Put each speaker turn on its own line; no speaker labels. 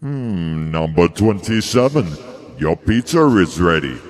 Hmm, number 27. Your pizza is ready.